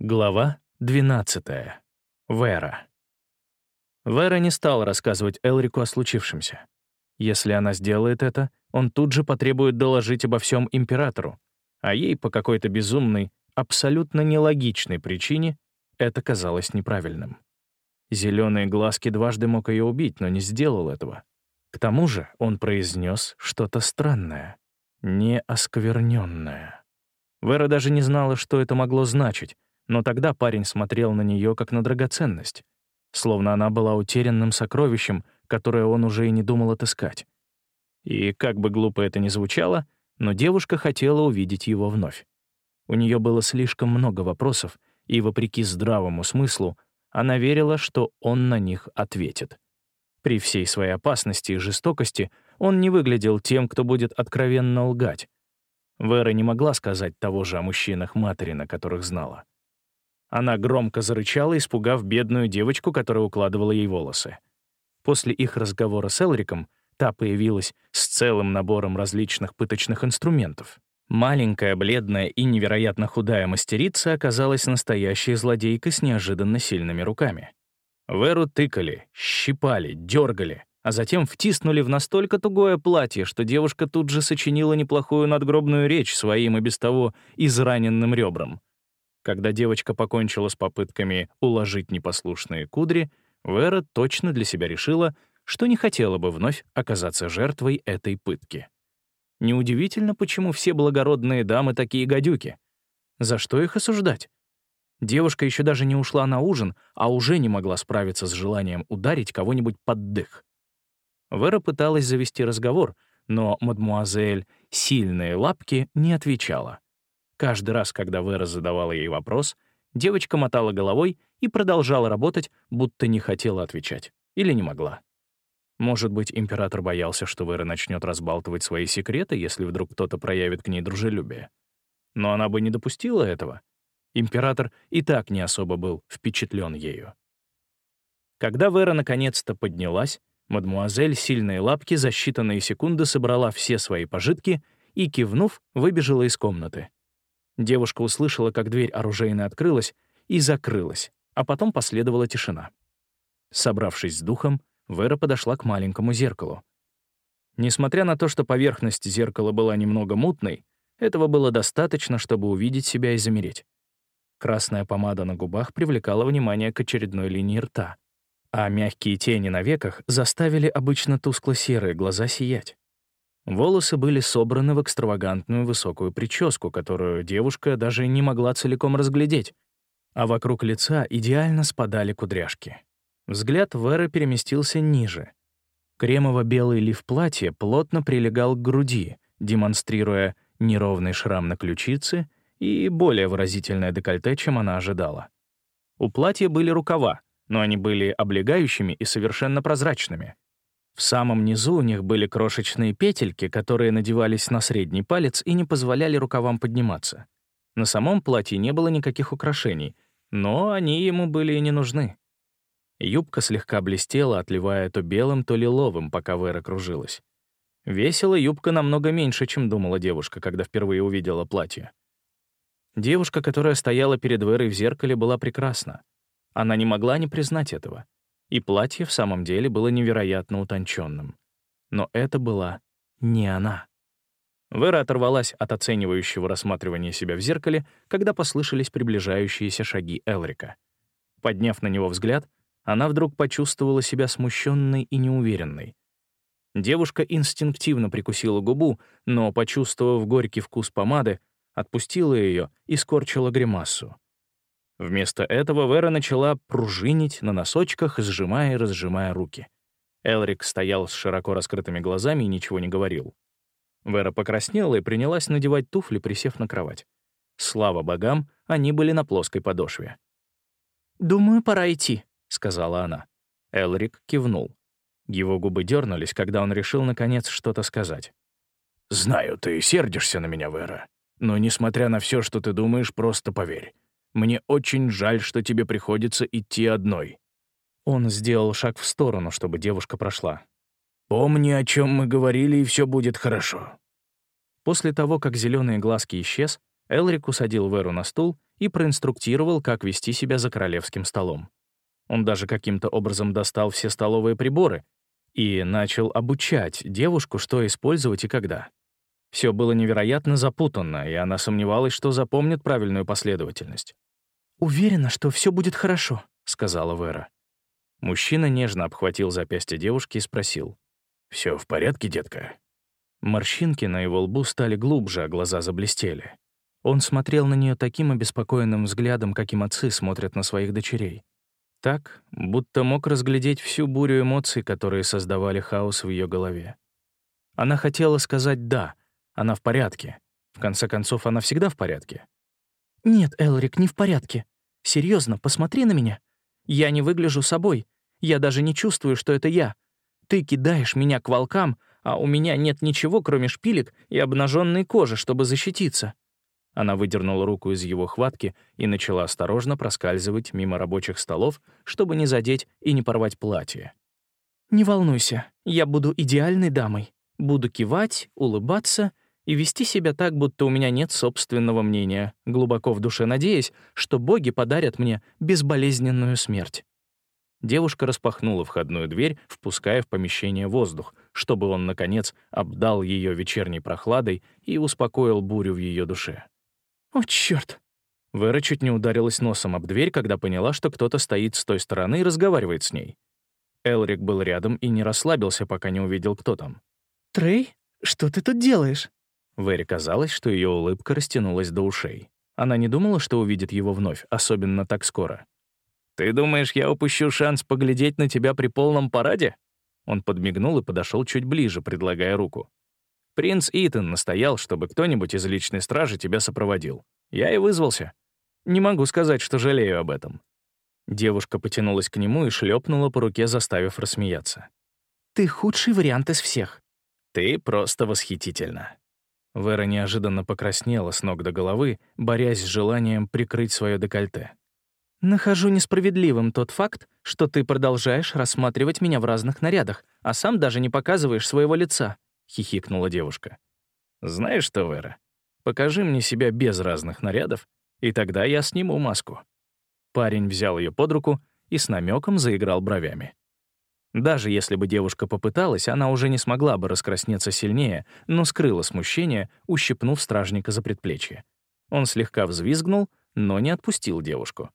Глава 12. Вера. Вера не стала рассказывать Элрику о случившемся. Если она сделает это, он тут же потребует доложить обо всем императору, а ей по какой-то безумной, абсолютно нелогичной причине это казалось неправильным. Зеленые глазки дважды мог ее убить, но не сделал этого. К тому же он произнес что-то странное, неоскверненное. Вера даже не знала, что это могло значить, но тогда парень смотрел на нее как на драгоценность, словно она была утерянным сокровищем, которое он уже и не думал отыскать. И как бы глупо это ни звучало, но девушка хотела увидеть его вновь. У нее было слишком много вопросов, и, вопреки здравому смыслу, она верила, что он на них ответит. При всей своей опасности и жестокости он не выглядел тем, кто будет откровенно лгать. Вера не могла сказать того же о мужчинах матери, на которых знала. Она громко зарычала, испугав бедную девочку, которая укладывала ей волосы. После их разговора с Элриком та появилась с целым набором различных пыточных инструментов. Маленькая, бледная и невероятно худая мастерица оказалась настоящей злодейкой с неожиданно сильными руками. Веру тыкали, щипали, дергали, а затем втиснули в настолько тугое платье, что девушка тут же сочинила неплохую надгробную речь своим и без того израненным ребрам. Когда девочка покончила с попытками уложить непослушные кудри, Вера точно для себя решила, что не хотела бы вновь оказаться жертвой этой пытки. Неудивительно, почему все благородные дамы такие гадюки. За что их осуждать? Девушка еще даже не ушла на ужин, а уже не могла справиться с желанием ударить кого-нибудь под дых. Вера пыталась завести разговор, но мадмуазель «сильные лапки» не отвечала. Каждый раз, когда Вера задавала ей вопрос, девочка мотала головой и продолжала работать, будто не хотела отвечать. Или не могла. Может быть, император боялся, что Вера начнет разбалтывать свои секреты, если вдруг кто-то проявит к ней дружелюбие. Но она бы не допустила этого. Император и так не особо был впечатлен ею. Когда Вера наконец-то поднялась, мадмуазель сильные лапки за считанные секунды собрала все свои пожитки и, кивнув, выбежала из комнаты. Девушка услышала, как дверь оружейной открылась и закрылась, а потом последовала тишина. Собравшись с духом, Вера подошла к маленькому зеркалу. Несмотря на то, что поверхность зеркала была немного мутной, этого было достаточно, чтобы увидеть себя и замереть. Красная помада на губах привлекала внимание к очередной линии рта, а мягкие тени на веках заставили обычно тускло-серые глаза сиять. Волосы были собраны в экстравагантную высокую прическу, которую девушка даже не могла целиком разглядеть, а вокруг лица идеально спадали кудряшки. Взгляд Веры переместился ниже. Кремово-белый лиф платья плотно прилегал к груди, демонстрируя неровный шрам на ключице и более выразительное декольте, чем она ожидала. У платья были рукава, но они были облегающими и совершенно прозрачными — в самом низу у них были крошечные петельки, которые надевались на средний палец и не позволяли рукавам подниматься. На самом платье не было никаких украшений, но они ему были и не нужны. Юбка слегка блестела, отливая то белым, то лиловым, пока Вера кружилась. Весила юбка намного меньше, чем думала девушка, когда впервые увидела платье. Девушка, которая стояла перед Верой в зеркале, была прекрасна. Она не могла не признать этого и платье в самом деле было невероятно утонченным. Но это была не она. Вера оторвалась от оценивающего рассматривания себя в зеркале, когда послышались приближающиеся шаги Элрика. Подняв на него взгляд, она вдруг почувствовала себя смущенной и неуверенной. Девушка инстинктивно прикусила губу, но, почувствовав горький вкус помады, отпустила ее и скорчила гримасу. Вместо этого Вера начала пружинить на носочках, сжимая и разжимая руки. Элрик стоял с широко раскрытыми глазами и ничего не говорил. Вера покраснела и принялась надевать туфли, присев на кровать. Слава богам, они были на плоской подошве. «Думаю, пора идти», — сказала она. Элрик кивнул. Его губы дернулись, когда он решил, наконец, что-то сказать. «Знаю, ты сердишься на меня, Вера. Но, несмотря на все, что ты думаешь, просто поверь. Мне очень жаль, что тебе приходится идти одной». Он сделал шаг в сторону, чтобы девушка прошла. «Помни, о чем мы говорили, и все будет хорошо». После того, как зеленые глазки исчез, Элрик усадил Веру на стул и проинструктировал, как вести себя за королевским столом. Он даже каким-то образом достал все столовые приборы и начал обучать девушку, что использовать и когда. Все было невероятно запутанно, и она сомневалась, что запомнит правильную последовательность. «Уверена, что все будет хорошо», — сказала Вера. Мужчина нежно обхватил запястье девушки и спросил. «Все в порядке, детка?» Морщинки на его лбу стали глубже, а глаза заблестели. Он смотрел на нее таким обеспокоенным взглядом, каким отцы смотрят на своих дочерей. Так, будто мог разглядеть всю бурю эмоций, которые создавали хаос в ее голове. Она хотела сказать «да», она в порядке. В конце концов, она всегда в порядке. «Нет, Элрик, не в порядке. Серьезно, посмотри на меня. Я не выгляжу собой. Я даже не чувствую, что это я. Ты кидаешь меня к волкам, а у меня нет ничего, кроме шпилек и обнаженной кожи, чтобы защититься. Она выдернула руку из его хватки и начала осторожно проскальзывать мимо рабочих столов, чтобы не задеть и не порвать платье. «Не волнуйся, я буду идеальной дамой. Буду кивать, улыбаться и вести себя так, будто у меня нет собственного мнения, глубоко в душе надеясь, что боги подарят мне безболезненную смерть». Девушка распахнула входную дверь, впуская в помещение воздух, чтобы он, наконец, обдал ее вечерней прохладой и успокоил бурю в ее душе. «О, черт! Вера чуть не ударилась носом об дверь, когда поняла, что кто-то стоит с той стороны и разговаривает с ней. Элрик был рядом и не расслабился, пока не увидел, кто там. «Трей, что ты тут делаешь?» Вере казалось, что ее улыбка растянулась до ушей. Она не думала, что увидит его вновь, особенно так скоро. «Ты думаешь, я упущу шанс поглядеть на тебя при полном параде?» Он подмигнул и подошел чуть ближе, предлагая руку. Принц Итан настоял, чтобы кто-нибудь из личной стражи тебя сопроводил. Я и вызвался. Не могу сказать, что жалею об этом». Девушка потянулась к нему и шлепнула по руке, заставив рассмеяться. «Ты худший вариант из всех». «Ты просто восхитительна». Вера неожиданно покраснела с ног до головы, борясь с желанием прикрыть свое декольте. «Нахожу несправедливым тот факт, что ты продолжаешь рассматривать меня в разных нарядах, а сам даже не показываешь своего лица», — хихикнула девушка. «Знаешь что, Вера, покажи мне себя без разных нарядов, и тогда я сниму маску». Парень взял ее под руку и с намеком заиграл бровями. Даже если бы девушка попыталась, она уже не смогла бы раскраснеться сильнее, но скрыла смущение, ущипнув стражника за предплечье. Он слегка взвизгнул, но не отпустил девушку.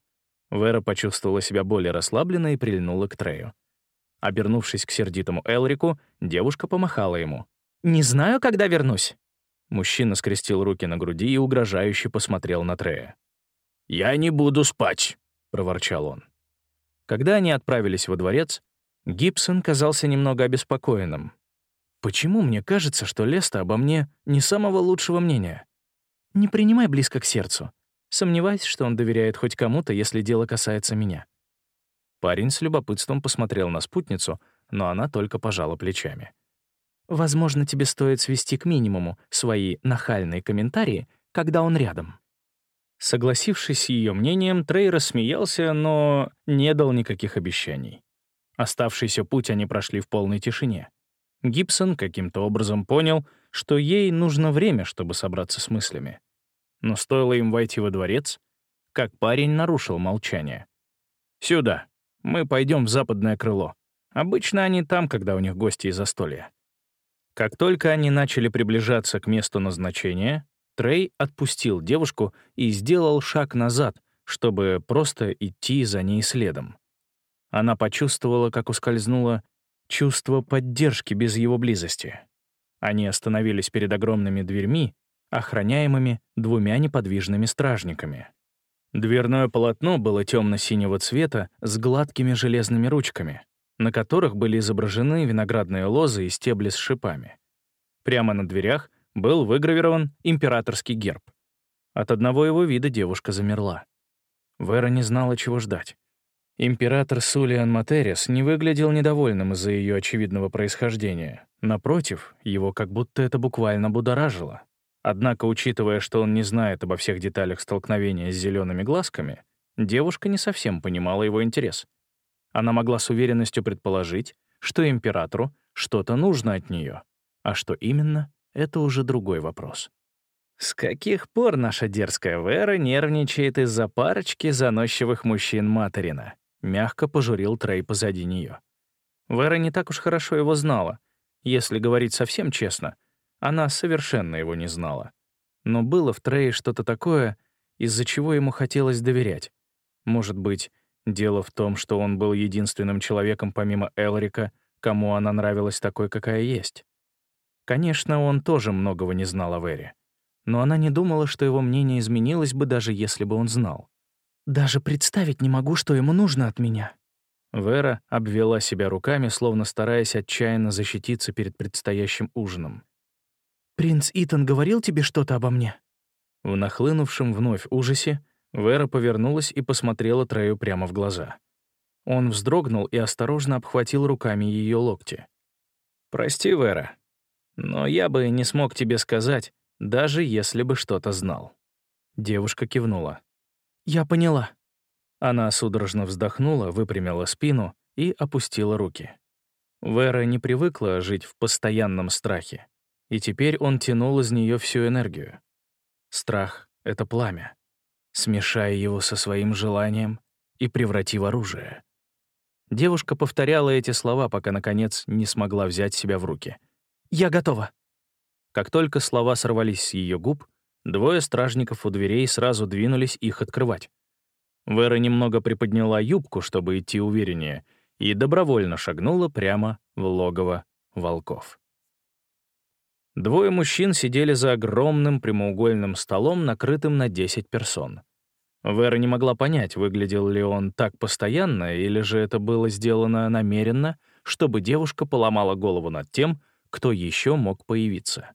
Вера почувствовала себя более расслабленно и прильнула к Трею. Обернувшись к сердитому Элрику, девушка помахала ему. «Не знаю, когда вернусь». Мужчина скрестил руки на груди и угрожающе посмотрел на Трея. «Я не буду спать», — проворчал он. Когда они отправились во дворец, Гибсон казался немного обеспокоенным. «Почему мне кажется, что Леста обо мне не самого лучшего мнения?» «Не принимай близко к сердцу. Сомневаюсь, что он доверяет хоть кому-то, если дело касается меня». Парень с любопытством посмотрел на спутницу, но она только пожала плечами. Возможно, тебе стоит свести к минимуму свои нахальные комментарии, когда он рядом». Согласившись с ее мнением, Трей рассмеялся, но не дал никаких обещаний. Оставшийся путь они прошли в полной тишине. Гибсон каким-то образом понял, что ей нужно время, чтобы собраться с мыслями. Но стоило им войти во дворец, как парень нарушил молчание. «Сюда. Мы пойдем в западное крыло. Обычно они там, когда у них гости из застолья». Как только они начали приближаться к месту назначения, Трей отпустил девушку и сделал шаг назад, чтобы просто идти за ней следом. Она почувствовала, как ускользнуло чувство поддержки без его близости. Они остановились перед огромными дверьми, охраняемыми двумя неподвижными стражниками. Дверное полотно было темно-синего цвета с гладкими железными ручками на которых были изображены виноградные лозы и стебли с шипами. Прямо на дверях был выгравирован императорский герб. От одного его вида девушка замерла. Вера не знала, чего ждать. Император Сулиан Материс не выглядел недовольным из-за ее очевидного происхождения. Напротив, его как будто это буквально будоражило. Однако, учитывая, что он не знает обо всех деталях столкновения с зелеными глазками, девушка не совсем понимала его интерес — она могла с уверенностью предположить, что императору что-то нужно от нее, а что именно — это уже другой вопрос. С каких пор наша дерзкая Вера нервничает из-за парочки заносчивых мужчин Материна? Мягко пожурил Трей позади нее. Вера не так уж хорошо его знала. Если говорить совсем честно, она совершенно его не знала. Но было в Трее что-то такое, из-за чего ему хотелось доверять. Может быть, дело в том, что он был единственным человеком помимо Элрика, кому она нравилась такой, какая есть. Конечно, он тоже многого не знал о Вере. Но она не думала, что его мнение изменилось бы, даже если бы он знал. «Даже представить не могу, что ему нужно от меня». Вера обвела себя руками, словно стараясь отчаянно защититься перед предстоящим ужином. «Принц Итан говорил тебе что-то обо мне?» В нахлынувшем вновь ужасе Вера повернулась и посмотрела Трею прямо в глаза. Он вздрогнул и осторожно обхватил руками ее локти. «Прости, Вера, но я бы не смог тебе сказать, даже если бы что-то знал». Девушка кивнула. «Я поняла». Она судорожно вздохнула, выпрямила спину и опустила руки. Вера не привыкла жить в постоянном страхе, и теперь он тянул из нее всю энергию. Страх — это пламя. Смешай его со своим желанием и преврати в оружие. Девушка повторяла эти слова, пока, наконец, не смогла взять себя в руки — «Я готова». Как только слова сорвались с ее губ, двое стражников у дверей сразу двинулись их открывать. Вера немного приподняла юбку, чтобы идти увереннее, и добровольно шагнула прямо в логово волков. Двое мужчин сидели за огромным прямоугольным столом, накрытым на 10 персон. Вера не могла понять, выглядел ли он так постоянно, или же это было сделано намеренно, чтобы девушка поломала голову над тем, кто еще мог появиться.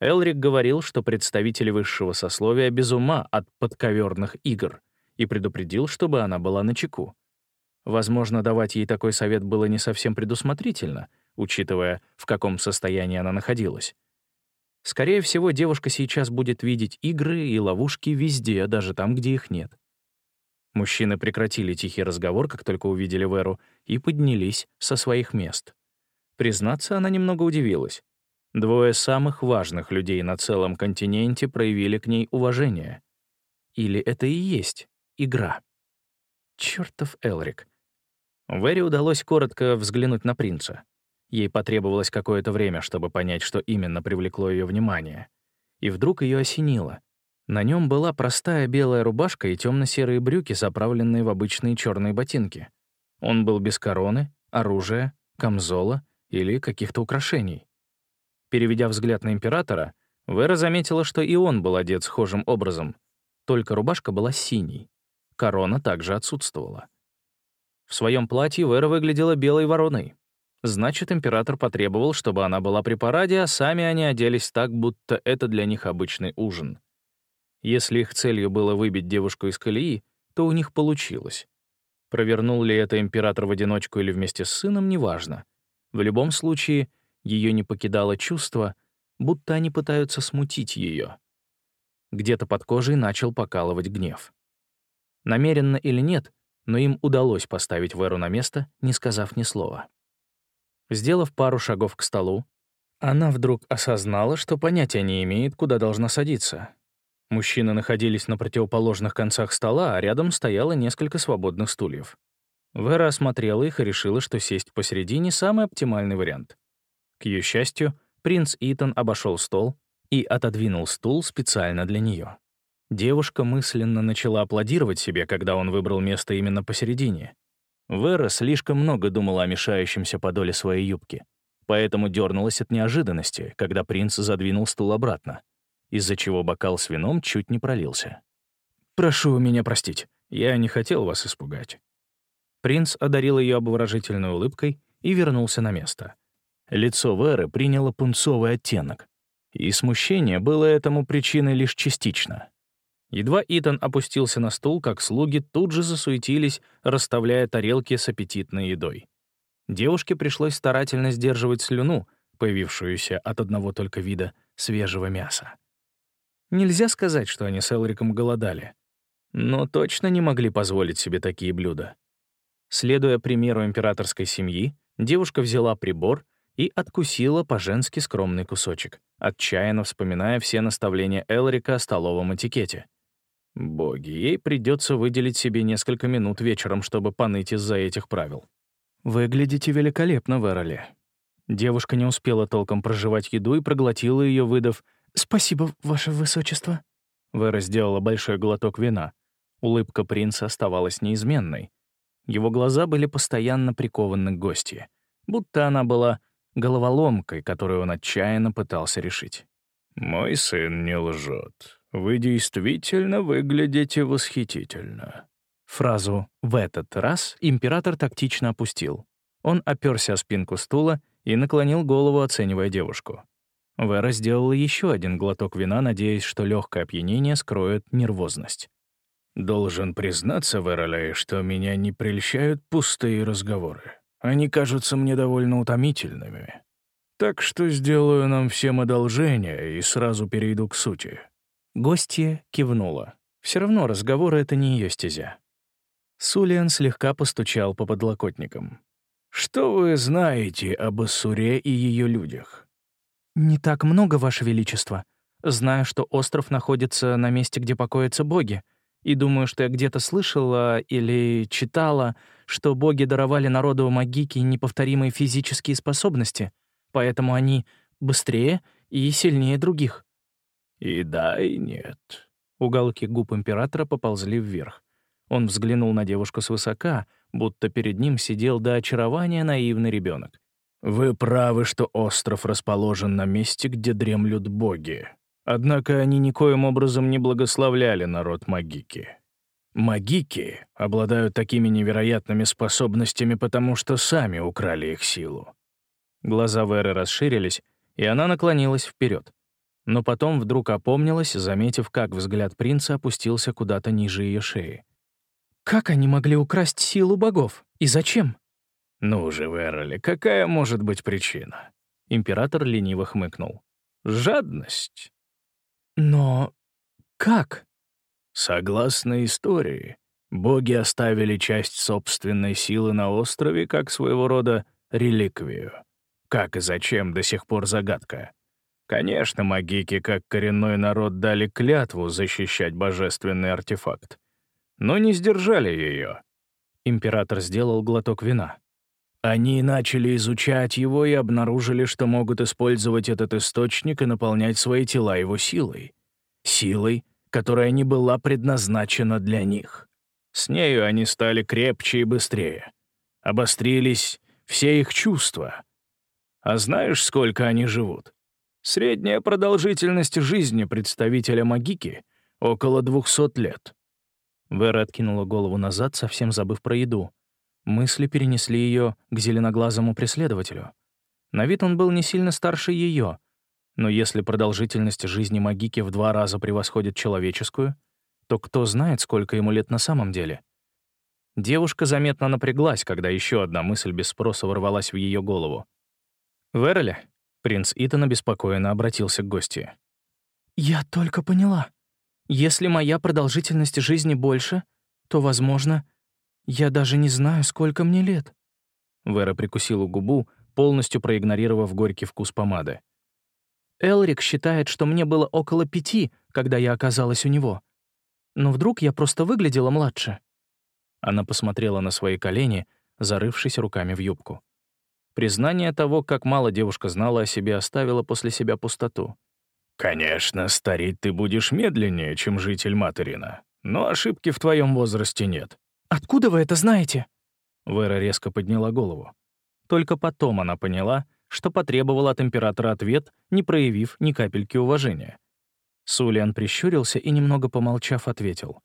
Элрик говорил, что представители высшего сословия без ума от подковерных игр и предупредил, чтобы она была начеку. Возможно, давать ей такой совет было не совсем предусмотрительно, учитывая, в каком состоянии она находилась. Скорее всего, девушка сейчас будет видеть игры и ловушки везде, даже там, где их нет. Мужчины прекратили тихий разговор, как только увидели Веру, и поднялись со своих мест. Признаться, она немного удивилась. Двое самых важных людей на целом континенте проявили к ней уважение. Или это и есть игра? Чёртов Элрик. Вэри удалось коротко взглянуть на принца. Ей потребовалось какое-то время, чтобы понять, что именно привлекло ее внимание. И вдруг ее осенило. На нем была простая белая рубашка и темно серые брюки, заправленные в обычные черные ботинки. Он был без короны, оружия, камзола или каких-то украшений. Переведя взгляд на императора, Вера заметила, что и он был одет схожим образом, только рубашка была синей. Корона также отсутствовала. В своем платье Вера выглядела белой вороной. Значит, император потребовал, чтобы она была при параде, а сами они оделись так, будто это для них обычный ужин. Если их целью было выбить девушку из колеи, то у них получилось. Провернул ли это император в одиночку или вместе с сыном, неважно. В любом случае, ее не покидало чувство, будто они пытаются смутить ее. Где-то под кожей начал покалывать гнев. Намеренно или нет, но им удалось поставить Веру на место, не сказав ни слова. Сделав пару шагов к столу, она вдруг осознала, что понятия не имеет, куда должна садиться. Мужчины находились на противоположных концах стола, а рядом стояло несколько свободных стульев. Вера осмотрела их и решила, что сесть посередине — самый оптимальный вариант. К ее счастью, принц Итан обошел стол и отодвинул стул специально для нее. Девушка мысленно начала аплодировать себе, когда он выбрал место именно посередине. Вера слишком много думала о мешающемся подоле своей юбки, поэтому дернулась от неожиданности, когда принц задвинул стул обратно, из-за чего бокал с вином чуть не пролился. «Прошу меня простить, я не хотел вас испугать». Принц одарил ее обворожительной улыбкой и вернулся на место. Лицо Веры приняло пунцовый оттенок, и смущение было этому причиной лишь частично. Едва Итан опустился на стул, как слуги тут же засуетились, расставляя тарелки с аппетитной едой. Девушке пришлось старательно сдерживать слюну, появившуюся от одного только вида свежего мяса. Нельзя сказать, что они с Элриком голодали, но точно не могли позволить себе такие блюда. Следуя примеру императорской семьи, девушка взяла прибор и откусила по-женски скромный кусочек, отчаянно вспоминая все наставления Элрика о столовом этикете. Боги, ей придется выделить себе несколько минут вечером, чтобы поныть из-за этих правил. «Выглядите великолепно, Вероли». Девушка не успела толком проживать еду и проглотила ее, выдав «Спасибо, ваше высочество». Вера сделала большой глоток вина. Улыбка принца оставалась неизменной. Его глаза были постоянно прикованы к гости, будто она была головоломкой, которую он отчаянно пытался решить. «Мой сын не лжет. Вы действительно выглядите восхитительно». Фразу «в этот раз» император тактично опустил. Он оперся о спинку стула и наклонил голову, оценивая девушку. Вера сделала еще один глоток вина, надеясь, что легкое опьянение скроет нервозность. «Должен признаться, Веролей, что меня не прельщают пустые разговоры. Они кажутся мне довольно утомительными. Так что сделаю нам всем одолжение и сразу перейду к сути». Гостья кивнула. Все равно разговоры — это не ее стезя. Сулиан слегка постучал по подлокотникам. «Что вы знаете об Ассуре и ее людях?» «Не так много, Ваше Величество. Знаю, что остров находится на месте, где покоятся боги, и думаю, что я где-то слышала или читала, что боги даровали народу магики неповторимые физические способности, поэтому они быстрее и сильнее других». «И да, и нет». Уголки губ императора поползли вверх. Он взглянул на девушку свысока, будто перед ним сидел до очарования наивный ребенок. Вы правы, что остров расположен на месте, где дремлют боги. Однако они никоим образом не благословляли народ Магики. Магики обладают такими невероятными способностями, потому что сами украли их силу. Глаза Веры расширились, и она наклонилась вперед. Но потом вдруг опомнилась, заметив, как взгляд принца опустился куда-то ниже ее шеи. «Как они могли украсть силу богов? И зачем?» «Ну же, Вероли, какая может быть причина?» Император лениво хмыкнул. «Жадность». «Но как?» Согласно истории, боги оставили часть собственной силы на острове как своего рода реликвию. Как и зачем, до сих пор загадка. Конечно, магики, как коренной народ, дали клятву защищать божественный артефакт. Но не сдержали ее. Император сделал глоток вина. Они начали изучать его и обнаружили, что могут использовать этот источник и наполнять свои тела его силой. Силой, которая не была предназначена для них. С нею они стали крепче и быстрее. Обострились все их чувства. А знаешь, сколько они живут? Средняя продолжительность жизни представителя Магики — около 200 лет. Вера откинула голову назад, совсем забыв про еду. Мысли перенесли ее к зеленоглазому преследователю. На вид он был не сильно старше ее, но если продолжительность жизни Магики в два раза превосходит человеческую, то кто знает, сколько ему лет на самом деле? Девушка заметно напряглась, когда еще одна мысль без спроса ворвалась в ее голову. «Вероли?» — принц Итан обеспокоенно обратился к гости. «Я только поняла. Если моя продолжительность жизни больше, то, возможно, я даже не знаю, сколько мне лет». Вера прикусила губу, полностью проигнорировав горький вкус помады. Элрик считает, что мне было около пяти, когда я оказалась у него. Но вдруг я просто выглядела младше. Она посмотрела на свои колени, зарывшись руками в юбку. Признание того, как мало девушка знала о себе, оставило после себя пустоту. «Конечно, стареть ты будешь медленнее, чем житель Материна, но ошибки в твоем возрасте нет. «Откуда вы это знаете?» Вера резко подняла голову. Только потом она поняла, что потребовала от императора ответ, не проявив ни капельки уважения. Сулиан прищурился и, немного помолчав, ответил.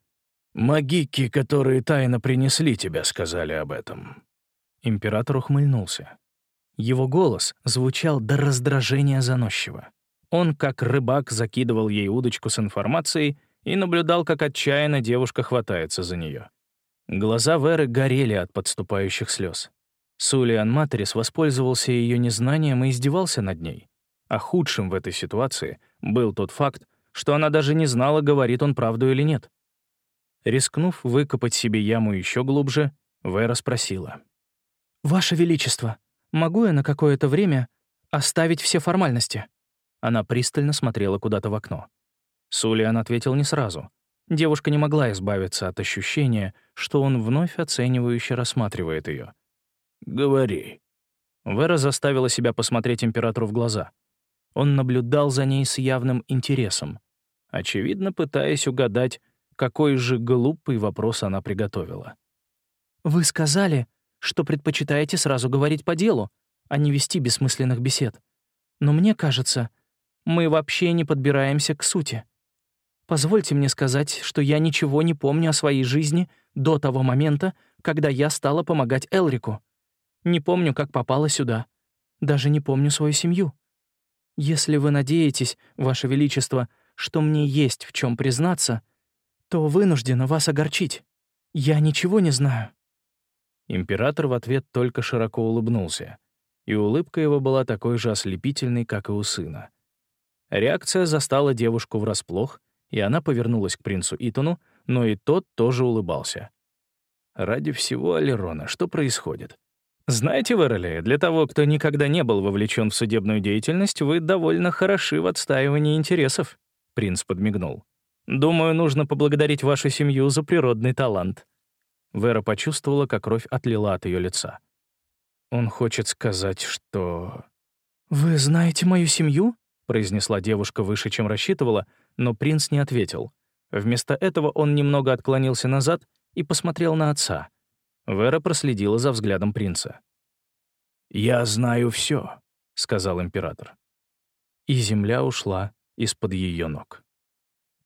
«Магики, которые тайно принесли тебя, сказали об этом». Император ухмыльнулся. Его голос звучал до раздражения заносчиво. Он, как рыбак, закидывал ей удочку с информацией и наблюдал, как отчаянно девушка хватается за нее. Глаза Веры горели от подступающих слез. Сулиан Материс воспользовался ее незнанием и издевался над ней. А худшим в этой ситуации был тот факт, что она даже не знала, говорит он правду или нет. Рискнув выкопать себе яму еще глубже, Вера спросила. «Ваше Величество, могу я на какое-то время «Оставить все формальности». Она пристально смотрела куда-то в окно. Сулиан ответил не сразу. Девушка не могла избавиться от ощущения, что он вновь оценивающе рассматривает ее. «Говори». Вера заставила себя посмотреть императору в глаза. Он наблюдал за ней с явным интересом, очевидно, пытаясь угадать, какой же глупый вопрос она приготовила. «Вы сказали, что предпочитаете сразу говорить по делу, а не вести бессмысленных бесед. Но мне кажется, мы вообще не подбираемся к сути. Позвольте мне сказать, что я ничего не помню о своей жизни до того момента, когда я стала помогать Элрику. Не помню, как попала сюда. Даже не помню свою семью. Если вы надеетесь, Ваше Величество, что мне есть в чем признаться, то вынуждена вас огорчить. Я ничего не знаю». Император в ответ только широко улыбнулся, и улыбка его была такой же ослепительной, как и у сына. Реакция застала девушку врасплох, и она повернулась к принцу Итону, но и тот тоже улыбался. «Ради всего Алерона, что происходит?» «Знаете, Верли, для того, кто никогда не был вовлечен в судебную деятельность, вы довольно хороши в отстаивании интересов», — принц подмигнул. «Думаю, нужно поблагодарить вашу семью за природный талант». Вера почувствовала, как кровь отлила от ее лица. «Он хочет сказать, что...» «Вы знаете мою семью?» — произнесла девушка выше, чем рассчитывала, но принц не ответил. Вместо этого он немного отклонился назад и посмотрел на отца. Вера проследила за взглядом принца. «Я знаю все, сказал император. И земля ушла из-под ее ног.